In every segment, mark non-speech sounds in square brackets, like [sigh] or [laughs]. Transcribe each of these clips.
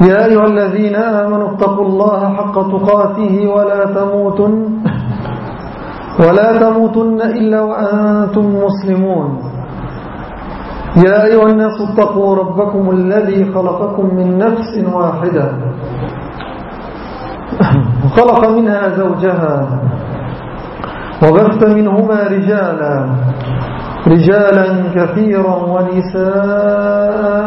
يا أيها الذين آمنوا اتقوا الله حق تقاته ولا تموتن ولا تموتن إلا وأنتم مسلمون. يا أيها الناس اتقوا ربكم الذي خلقكم من نفس واحدة. وخلق منها زوجها وبث منهما رجالا. رجالا كثيرا ونساء.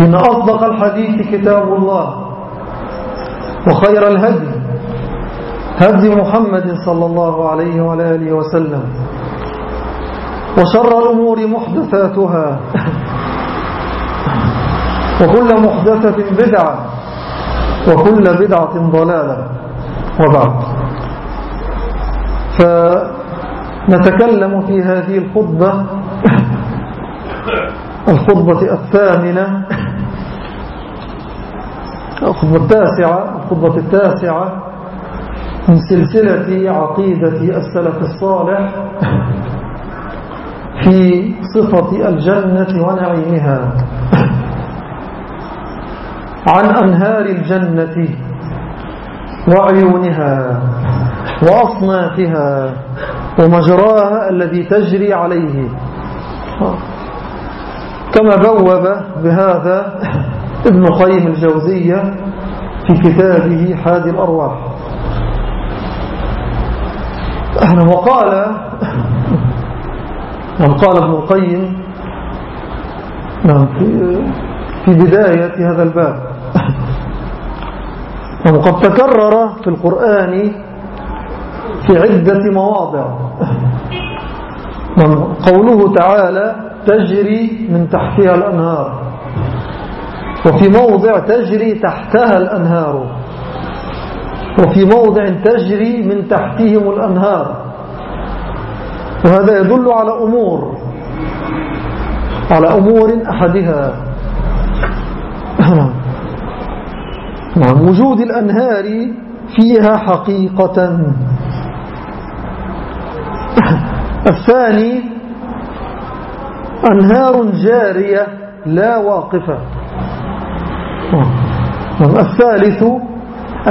إن أصدق الحديث كتاب الله وخير الهدي هدي محمد صلى الله عليه وعلى آله وسلم وشر الأمور محدثاتها [laughs] وكل محدثة بدعة وكل بدعة ضلالة وبعد. فنتكلم في هذه الخطبة [laughs] الخطبة الثامنة الخطبة التاسعة الخطبة التاسعة من سلسلة عقيدة السلف الصالح في صفة الجنة ونعيمها. عن أنهار الجنة وعيونها وأصنافها ومجراها الذي تجري عليه. كما بوب بهذا ابن قيم الجوزية في كتابه حادي الأرواح. وقال [laughs] قال ابن القيم في بداية هذا الباب. [laughs] وقد تكرر في القرآن في عدة مواضع. [laughs] قوله تعالى تجري من تحتها الأنهار. وفي موضع تجري تحتها الأنهار. وفي موضع تجري من تحتهم الأنهار. وهذا يدل على أمور على أمور أحدها. [clears throat] نعم وجود الأنهار فيها حقيقة. [clears throat] الثاني أنهار جارية لا واقفة. الثالث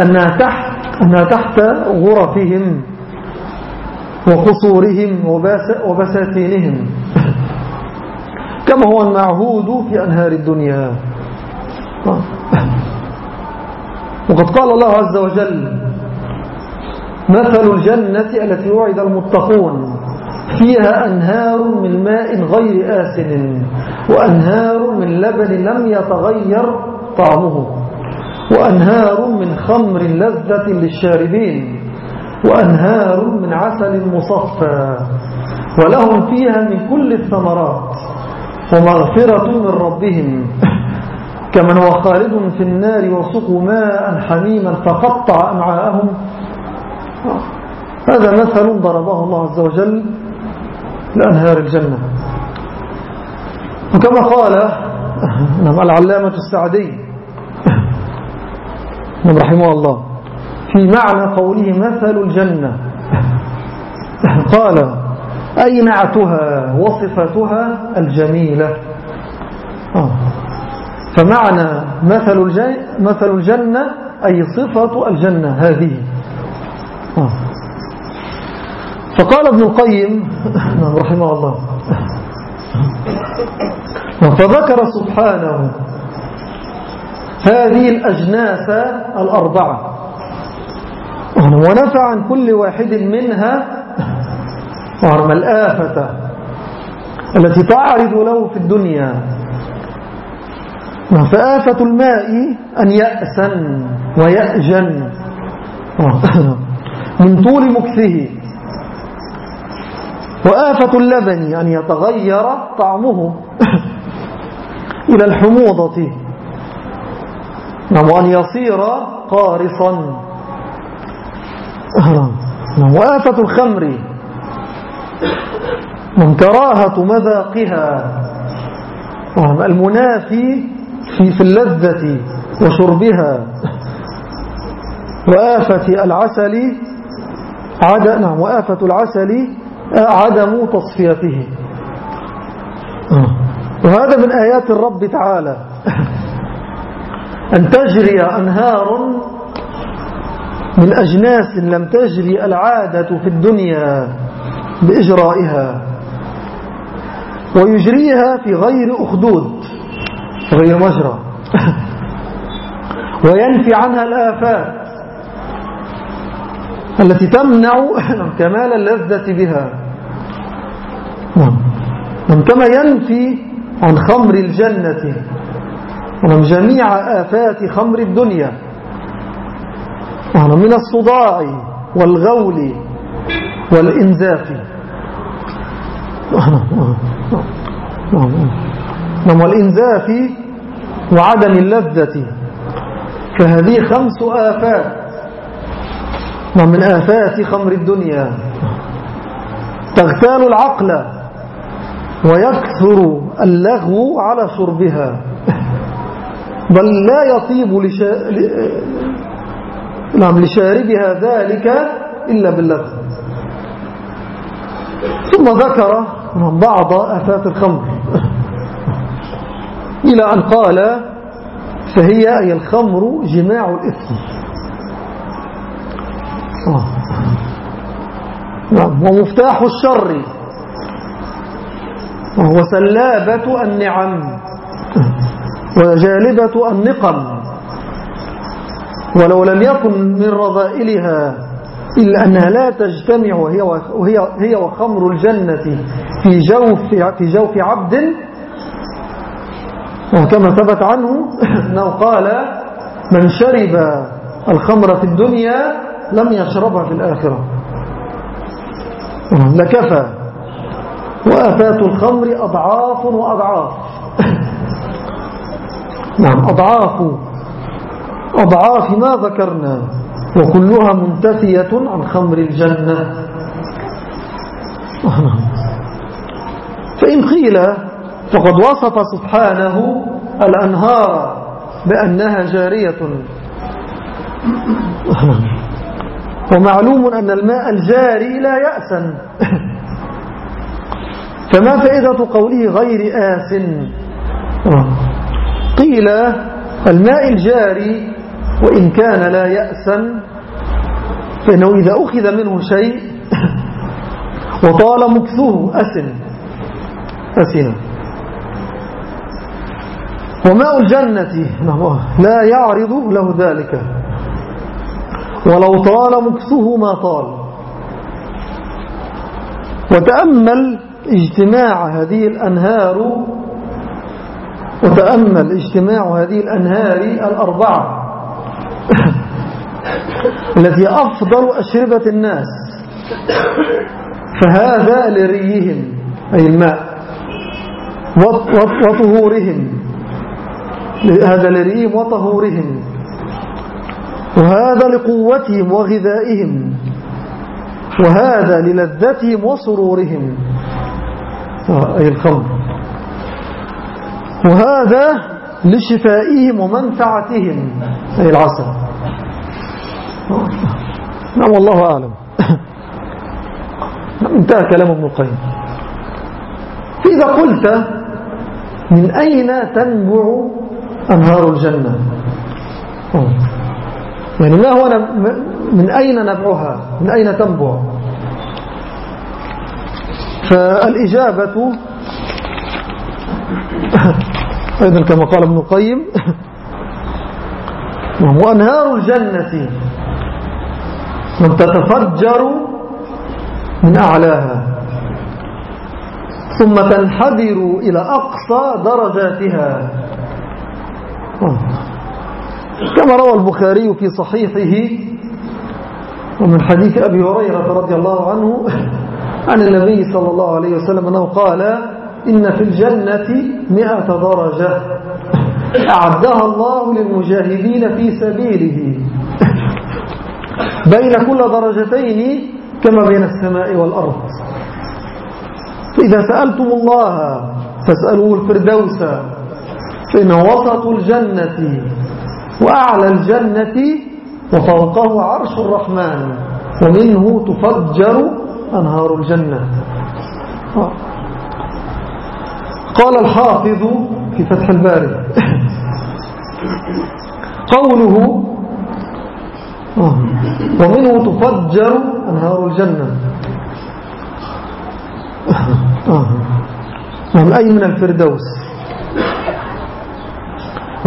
أنها تحت, أنها تحت غرفهم وقصورهم وبساتينهم. كما هو المعهود في أنهار الدنيا. وقد قال الله عز وجل مثل الجنة التي وعد المتقون فيها أنهار من ماء غير آسن وأنهار من لبن لم يتغير طعمه. وأنهار من خمر لذة للشاربين وأنهار من عسل مصفى ولهم فيها من كل الثمرات ومغفرة من ربهم. [laughs] كمن هو خالد في النار وسقوا ماء حميما فقطع أمعاءهم. هذا مثل ضربه الله عز وجل لأنهار الجنة. وكما قال [laughs] نعم العلامة السعدي نعم رحمه الله. في معنى قوله مثل الجنة. قال أي نعتها وصفتها الجميلة. فمعنى مثل مثل الجنة أي صفة الجنة هذه. فقال ابن القيم [laughs] رحمه الله. فذكر سبحانه هذه الأجناس الأربعة. ونفع عن كل واحد منها وعرم الآفة التي تعرض له في الدنيا. فآفة الماء أن يأسن ويأجن. من طول مكثه. وآفة اللبن أن يتغير طعمه إلى الحموضة. نعم وأن يصير قارصا. نعم وآفة الخمر. من كراهة مذاقها. نعم المنافي في, في اللذة وشربها. وآفة العسل عد... نعم وآفة العسل عدم تصفيته. وهذا من آيات الرب تعالى. أن تجري أنهار من أجناس لم تجري العادة في الدنيا بإجرائها ويجريها في غير أخدود غير مجرى [laughs] وينفي عنها الآفات التي تمنع [laughs] كمال اللذة بها. نعم. كما ينفي عن خمر الجنة. ونعم جميع آفات خمر الدنيا. من الصداع والغول والإنزاف. نعم والإنزاف وعدم اللذة. فهذه خمس آفات. ومن آفات خمر الدنيا. تغتال العقل ويكثر اللغو على شربها. بل لا يطيب لشا... نعم لشاربها ذلك إلا باللغو ثم ذكر بعض آفات الخمر. إلى أن قال فهي أي الخمر جماع الإثم. نعم ومفتاح الشر. وهو سلابة النعم. وجالبة النقم. ولو لم يكن من رذائلها إلا أنها لا تجتمع وهي, وهي هي وخمر الجنة في جوف, في جوف عبد. وكما ثبت عنه أنه قال من شرب الخمر في الدنيا لم يشربها في الآخرة. لكفى. وآفات الخمر أضعاف وأضعاف. نعم. أضعاف. أضعاف ما ذكرنا. وكلها منتفية عن خمر الجنة. فإن قيل فقد وصف سبحانه الأنهار بأنها جارية. ومعلوم أن الماء الجاري لا يأسن فما فائدة قوله غير آس؟ قيل الماء الجاري وإن كان لا يأسن فإنه إذا أخذ منه شيء [coughs] وطال مكثه أسن. أسن. وماء الجنة لا يعرض له ذلك. ولو طال مكثه ما طال. وتأمل اجتماع هذه الأنهار وتأمل اجتماع هذه الأنهار الأربعة [laughs] التي أفضل أشربة الناس. فهذا لريهم أي الماء وطهورهم. هذا لريهم وطهورهم. وهذا لقوتهم وغذائهم. وهذا للذتهم وسرورهم. آه، أي الخمر. وهذا لشفائهم ومنفعتهم. أي العسل نعم والله أعلم. [laughs] انتهى كلام ابن القيم. فإذا قلت من أين تنبع أنهار الجنة؟ يعني ما هو من أين نبعها؟ من أين تنبع؟ فالإجابة [laughs] أيضا كما قال ابن القيم. [laughs] وأنهار الجنة. من تتفجر من أعلاها. ثم تنحدر إلى أقصى درجاتها. كما روى البخاري في صحيحه ومن حديث أبي هريرة رضي الله عنه عن النبي صلى الله عليه وسلم أنه قال إن في الجنة مئة درجة. أعدها الله للمجاهدين في سبيله. بين كل درجتين كما بين السماء والأرض. فإذا سألتم الله فاسألوه الفردوس. فإنه وسط الجنة وأعلى الجنة وفوقه عرش الرحمن. ومنه تفجر أنهار الجنة. قال الحافظ في فتح الباري. قوله ومنه تفجر أنهار الجنة. نعم أي من الفردوس؟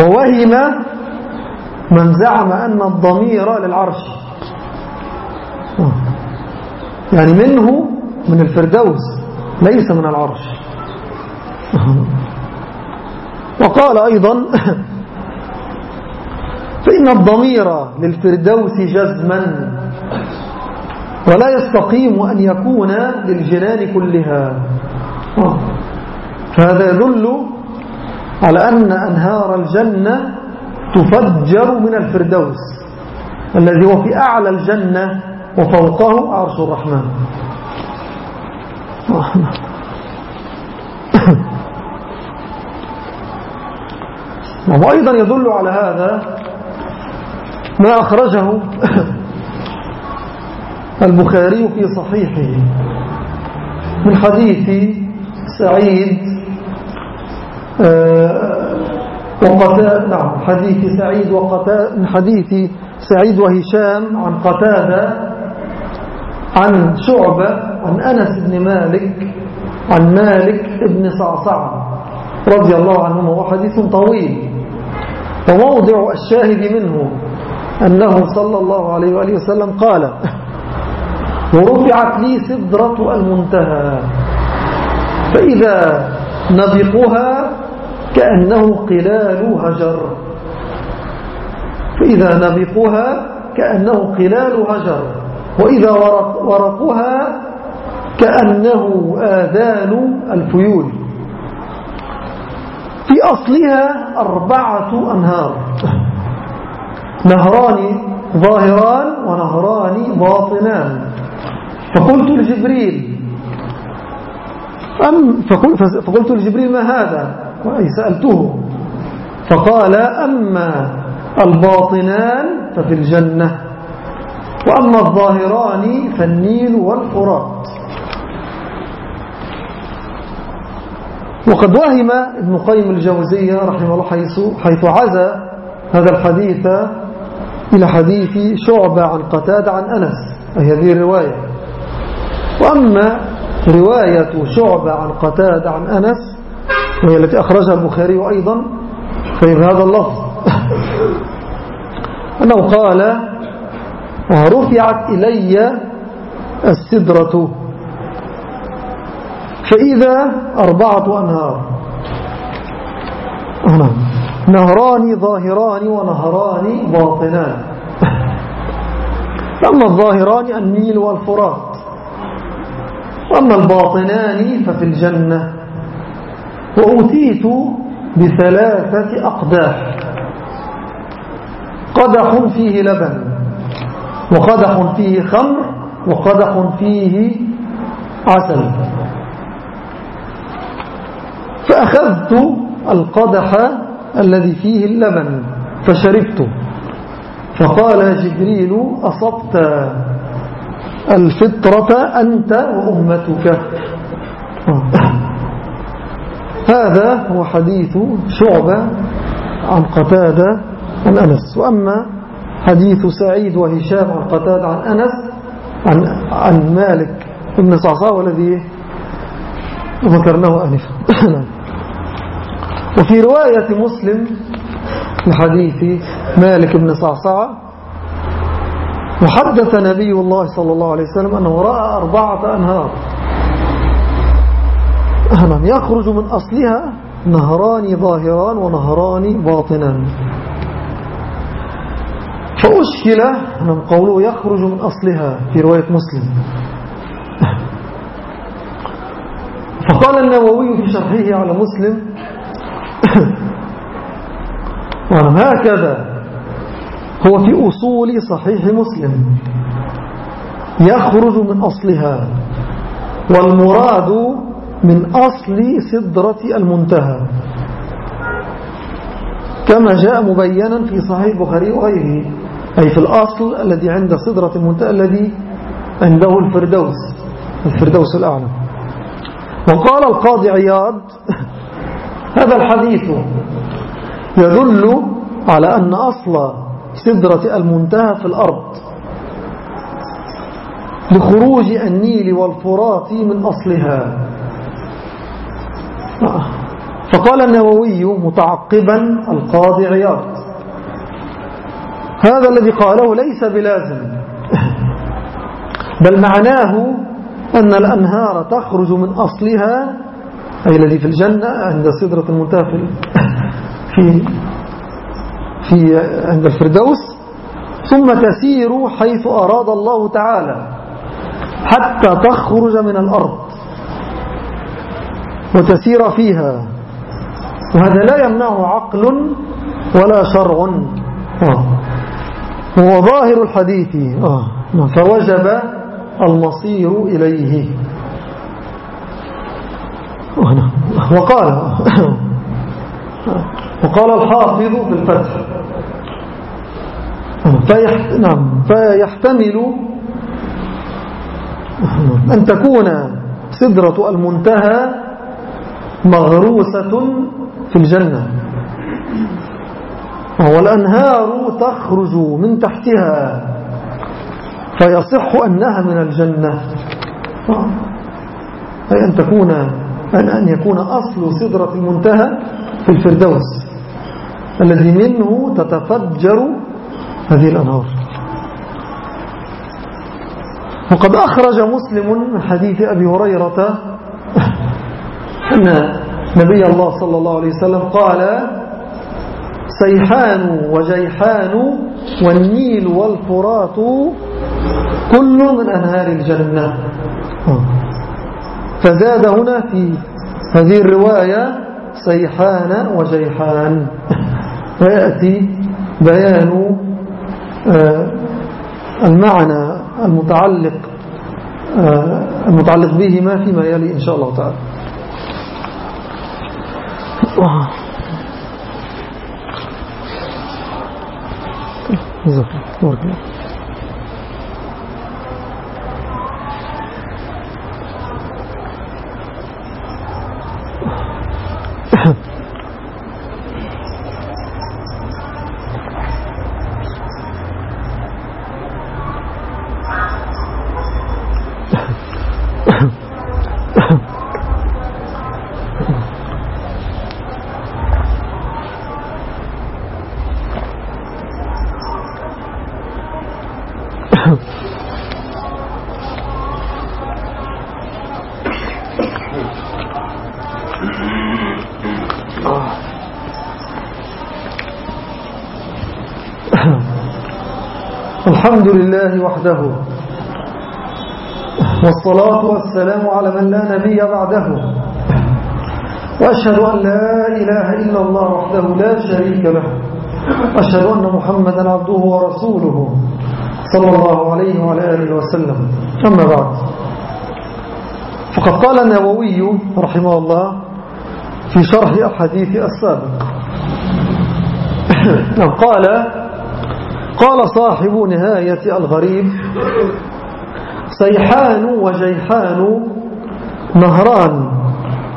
ووهم من زعم أن الضمير للعرش. يعني منه من الفردوس ليس من العرش. [laughs] وقال أيضا [laughs] فإن الضمير للفردوس جزما ولا يستقيم أن يكون للجنان كلها. فهذا يدل على أن أنهار الجنة تفجر من الفردوس الذي هو في أعلى الجنة وفوقه عرش الرحمن. وأيضا يدل على هذا ما أخرجه [coughs] البخاري في صحيحه من حديث سعيد آه، نعم حديث سعيد من حديث سعيد وهشام عن قتادة عن شعبة عن أنس بن مالك عن مالك بن صعصع رضي الله عنهما وحديث طويل. وموضع الشاهد منه أنه صلى الله عليه وآله وسلم قال ورفعت لي سدرة المنتهى فإذا نبقها كأنه قلال هجر. فإذا نبقها كأنه قلال هجر وإذا ورق ورقها كأنه آذان الفيول. في أصلها أربعة أنهار. نهران ظاهران ونهران باطنان. فقلت لجبريل أم فقلت لجبريل ما هذا؟ أي سألته. فقال أما الباطنان ففي الجنة وأما الظاهران فالنيل والفرات. وقد وهم ابن قيم الجوزية رحمه الله حيث, حيث عزى هذا الحديث إلى حديث شعبة عن قتاد عن أنس أي هذه الرواية وأما رواية شعبة عن قتاد عن أنس وهي التي أخرجها البخاري أيضا فإن هذا اللفظ. [laughs] أنه قال ورفعت إلي السدرة. فإذا أربعة أنهار. نهران ظاهران ونهران باطنان. [laughs] أما الظاهران النيل والفرات. وأما الباطنان ففي الجنة. وأتيت بثلاثة أقداح. قدح فيه لبن وقدح فيه خمر وقدح فيه عسل. فأخذت القدح الذي فيه اللبن فشربته. فقال جبريل أصبت الفطرة أنت وأمتك. هذا هو حديث شعبة عن قتادة عن أنس. وأما حديث سعيد وهشام عن قتادة عن أنس عن, عن مالك بن صعصاء والذي ذكرناه أنفا. [laughs] وفي رواية مسلم لحديث مالك بن صعصعة وحدث نبي الله صلى الله عليه وسلم أنه رأى أربعة أنهار. نعم يخرج من أصلها نهران ظاهران ونهران باطنان. فأشكل نعم قوله يخرج من أصلها في رواية مسلم. فقال النووي في شرحه على مسلم ونعم هكذا. هو في أصول صحيح مسلم. يخرج من أصلها والمراد من أصل سدرة المنتهى. كما جاء مبينا في صحيح البخاري وغيره أي في الأصل الذي عند سدرة المنتهى الذي عنده الفردوس الفردوس الأعلى. وقال القاضي عياض [laughs] هذا الحديث يدل على أن أصل سدرة المنتهى في الأرض لخروج النيل والفرات من أصلها. فقال النووي متعقبا القاضي عياض هذا الذي قاله ليس بلازم بل معناه أن الأنهار تخرج من أصلها أي الذي في الجنة عند سدرة المنتهى في في عند الفردوس ثم تسير حيث أراد الله تعالى حتى تخرج من الأرض. وتسير فيها. وهذا لا يمنعه عقل ولا شرع. آه. هو ظاهر الحديث. آه. فوجب المصير إليه. وقال. وقال الحافظ في الفتح. نعم فيحتمل أن تكون سدرة المنتهى مغروسة في الجنة والأنهار تخرج من تحتها فيصح أنها من الجنة أي أن تكون أن يكون أصل سدرة المنتهى في الفردوس الذي منه تتفجر هذه الأنهار. وقد أخرج مسلم من حديث أبي هريرة [laughs] أن نبي الله صلى الله عليه وسلم قال سيحان وجيحان والنيل والفرات كل من أنهار الجنة. فزاد هنا في هذه الرواية سيحان وجيحان. ويأتي بيان آه، المعنى المتعلق آه، المتعلق بهما فيما يلي إن شاء الله تعالى. جزاك الحمد لله وحده والصلاة والسلام على من لا نبي بعده. وأشهد أن لا إله إلا الله وحده لا شريك له. أشهد أن محمدا عبده ورسوله صلى الله عليه وعلى آله وسلم. أما بعد فقد قال النووي رحمه الله في شرح الحديث السابق. [coughs] قال قال صاحب نهاية الغريب سيحان وجيحان نهران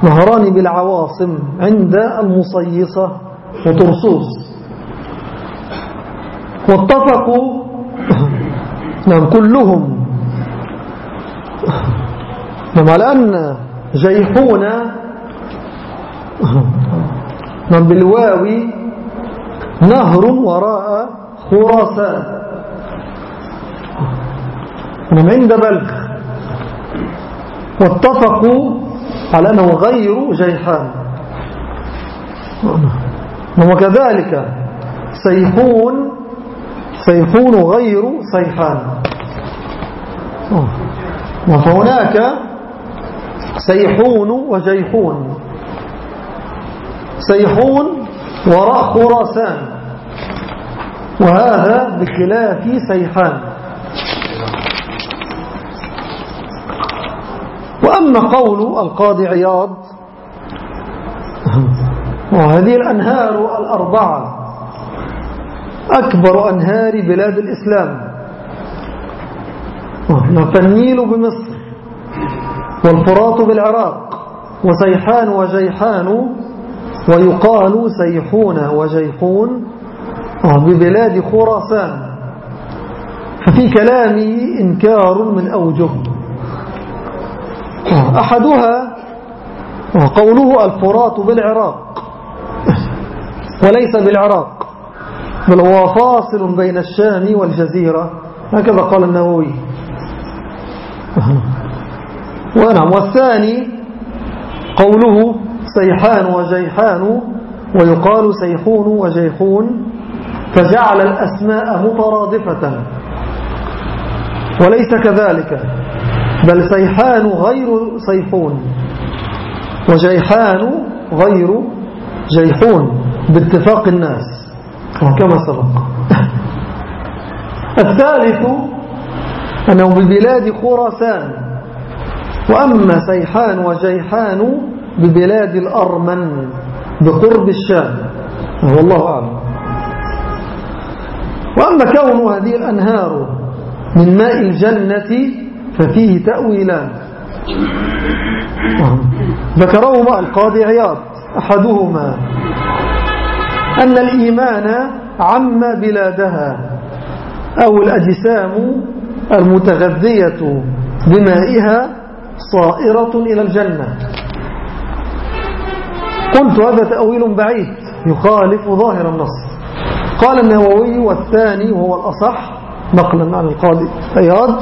نهران بالعواصم عند المصيصة وترصوص واتفقوا نعم كلهم. نعم على أن جيحون من بالواو نهر وراء خراسان من عند بلخ واتفقوا على أنه غير جيحان. وكذلك سيحون سيحون غير صيحان وهناك سيحون وجيحون. سيحون وراء خراسان. وهذا بخلاف سيحان. وأما قول القاضي عياض وهذه الأنهار الأربعة أكبر أنهار بلاد الإسلام. فالنيل بمصر والفرات بالعراق وسيحان وجيحان ويقال سيحون وجيحون. ببلاد خراسان. ففي كلامه إنكار من أوجه. أحدها قوله الفرات بالعراق. وليس بالعراق. بل هو فاصل بين الشام والجزيرة. هكذا قال النووي. ونعم. والثاني قوله سيحان وجيحان ويقال سيحون وجيحون. فجعل الأسماء مترادفة. وليس كذلك بل سيحان غير سيحون. وجيحان غير جيحون باتفاق الناس كما سبق. [laughs] الثالث أنه ببلاد خراسان. وأما سيحان وجيحان ببلاد الأرمن بقرب الشام. والله أعلم. وأما كون هذه الأنهار من ماء الجنة ففيه تأويلان. ذكرهما القاضي عياض أحدهما أن الإيمان عم بلادها أو الأجسام المتغذية بمائها صائرة إلى الجنة. قلت هذا تأويل بعيد يخالف ظاهر النص. قال النووي والثاني وهو الأصح نقلا عن القاضي أياد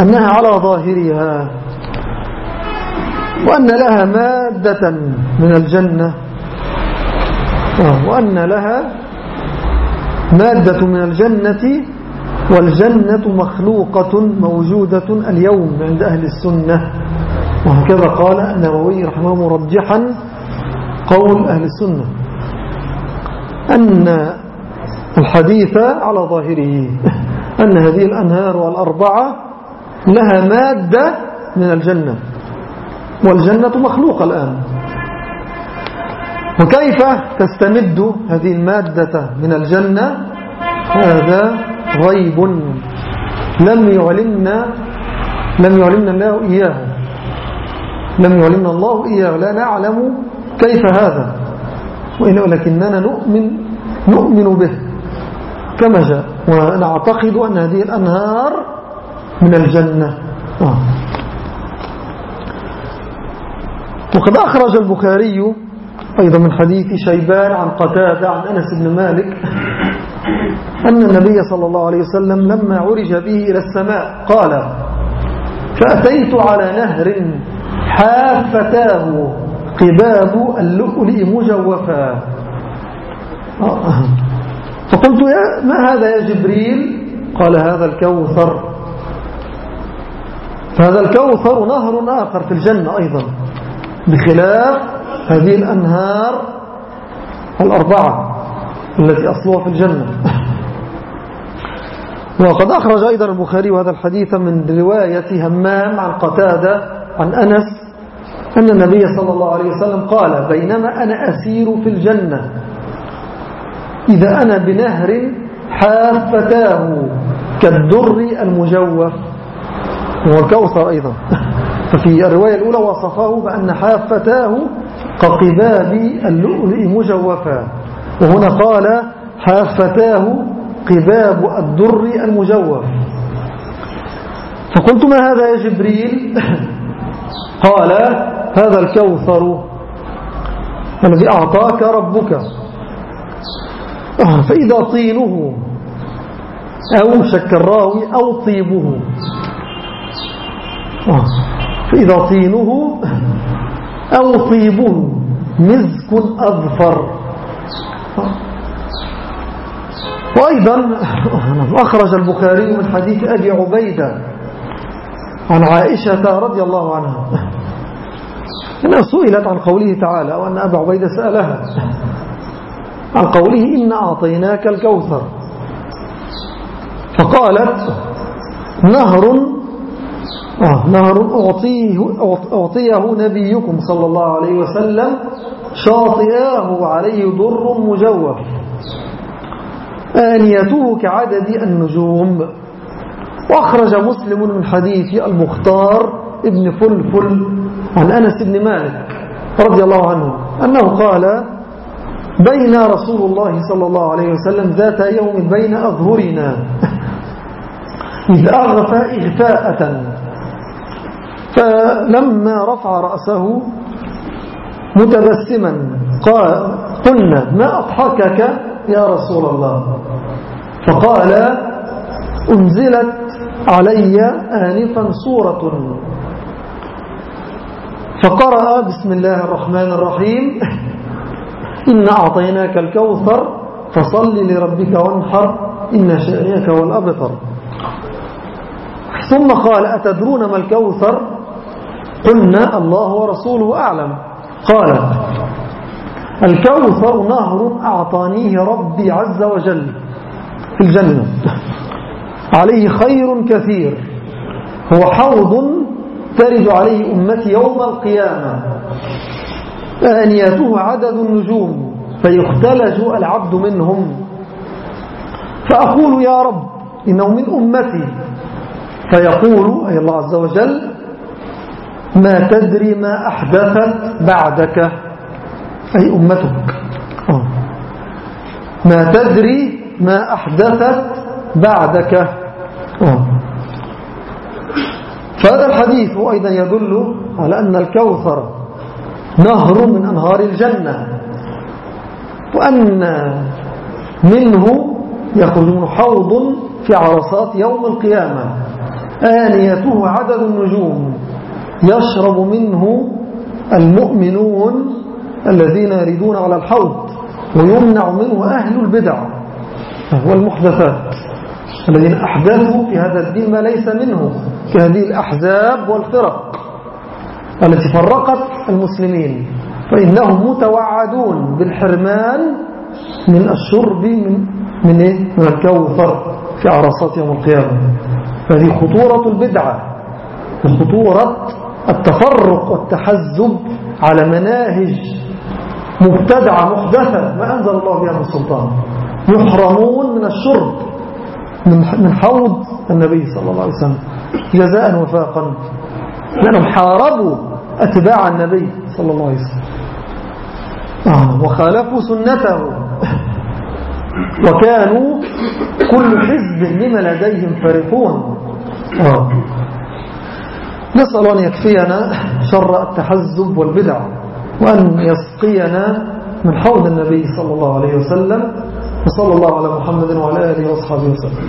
أنها على ظاهرها وأن لها مادة من الجنة. وأن لها مادة من الجنة والجنة مخلوقة موجودة اليوم عند أهل السنة. وهكذا قال النووي رحمه مرجحا قول أهل السنة أن الحديث على ظاهره. أن هذه الأنهار الأربعة لها مادة من الجنة. والجنة مخلوقة الآن. وكيف تستمد هذه المادة من الجنة؟ هذا غيب لم يعلمنا لم يعلمنا الله إياه. لم يعلمنا الله إياه. لا نعلم كيف هذا. ولكننا نؤمن نؤمن به. كما جاء. ونعتقد أن هذه الأنهار من الجنة. آه. وقد أخرج البخاري أيضا من حديث شيبان عن قتادة عن أنس بن مالك أن النبي صلى الله عليه وسلم لما عرج به إلى السماء قال فأتيت على نهر حافتاه قباب اللؤلؤ مجوفا. فقلت يا ما هذا يا جبريل؟ قال هذا الكوثر. فهذا الكوثر نهر آخر في الجنة أيضا بخلاف هذه الأنهار الأربعة التي أصلها في الجنة. [laughs] وقد أخرج أيضا البخاري هذا الحديث من رواية همام عن قتادة عن أنس أن النبي صلى الله عليه وسلم قال بينما أنا أسير في الجنة. إذا أنا بنهر حافتاه كالدر المجوف. هو الكوثر أيضا. [laughs] ففي الرواية الأولى وصفه بأن حافتاه كقباب اللؤلؤ مجوفا. وهنا قال حافتاه قباب الدر المجوف. فقلت ما هذا يا جبريل؟ [laughs] قال هذا الكوثر الذي أعطاك ربك. فإذا طينه أو شك الراوي أو طيبه. آه، فإذا طينه أو طيبه مزك أظفر. وأيضا أخرج البخاري من حديث أبي عبيدة عن عائشة رضي الله عنها أنها سئلت عن قوله تعالى وأن أبا عبيدة سألها عن قوله إن أعطيناك الكوثر. فقالت نهر آه نهر أعطيه, أعطيه نبيكم صلى الله عليه وسلم شاطئاه عليه ضر مجوف. آنيته كعدد النجوم. وأخرج مسلم من حديث المختار ابن فلفل عن أنس بن مالك رضي الله عنه أنه قال بين رسول الله صلى الله عليه وسلم ذات يوم بين أظهرنا. إذ أغفى إغفاءة. فلما رفع رأسه متبسما قال قلنا ما أضحكك يا رسول الله؟ فقال أنزلت علي آنفا سورة فقرأ بسم الله الرحمن الرحيم. [laughs] إن أعطيناك الكوثر فصل لربك وانحر إن شأنك والأبطر ثم قال أتدرون ما الكوثر؟ قلنا الله ورسوله أعلم. قال الكوثر نهر أعطانيه ربي عز وجل في الجنة. عليه خير كثير. هو حوض ترد عليه أمتي يوم القيامة. آنيته عدد النجوم فيختلج العبد منهم. فأقول يا رب إنه من أمتي. فيقول أي الله عز وجل ما تدري ما أحدثت بعدك. أي أمتك. آه. ما تدري ما أحدثت بعدك. آه. فهذا الحديث أيضا يدل على أن الكوثر نهر من أنهار الجنة. وأن منه يخرجون حوض في عرصات يوم القيامة. آنيته عدد النجوم. يشرب منه المؤمنون الذين يريدون على الحوض. ويمنع منه أهل البدع. والمحدثات الذين أحدثوا في هذا الدين ما ليس منه. كهذه الأحزاب والفرق. التي فرقت المسلمين فإنهم متوعدون بالحرمان من الشرب من من, إيه؟ من الكوثر في عرصات يوم القيامة. فهذه خطورة البدعة وخطورة التفرق والتحزب على مناهج مبتدعة محدثة. ما أنزل الله بها من سلطان. يحرمون من الشرب من حوض النبي صلى الله عليه وسلم جزاء وفاقا. لأنهم حاربوا أتباع النبي صلى الله عليه وسلم. آه وخالفوا سنته. [laughs] وكانوا كل حزب لما لديهم فرحون. آه. نسأل أن يكفينا شر التحزب والبدع وأن يسقينا من حوض النبي صلى الله عليه وسلم وصلى الله على محمد وعلى آله وأصحابه وسلم.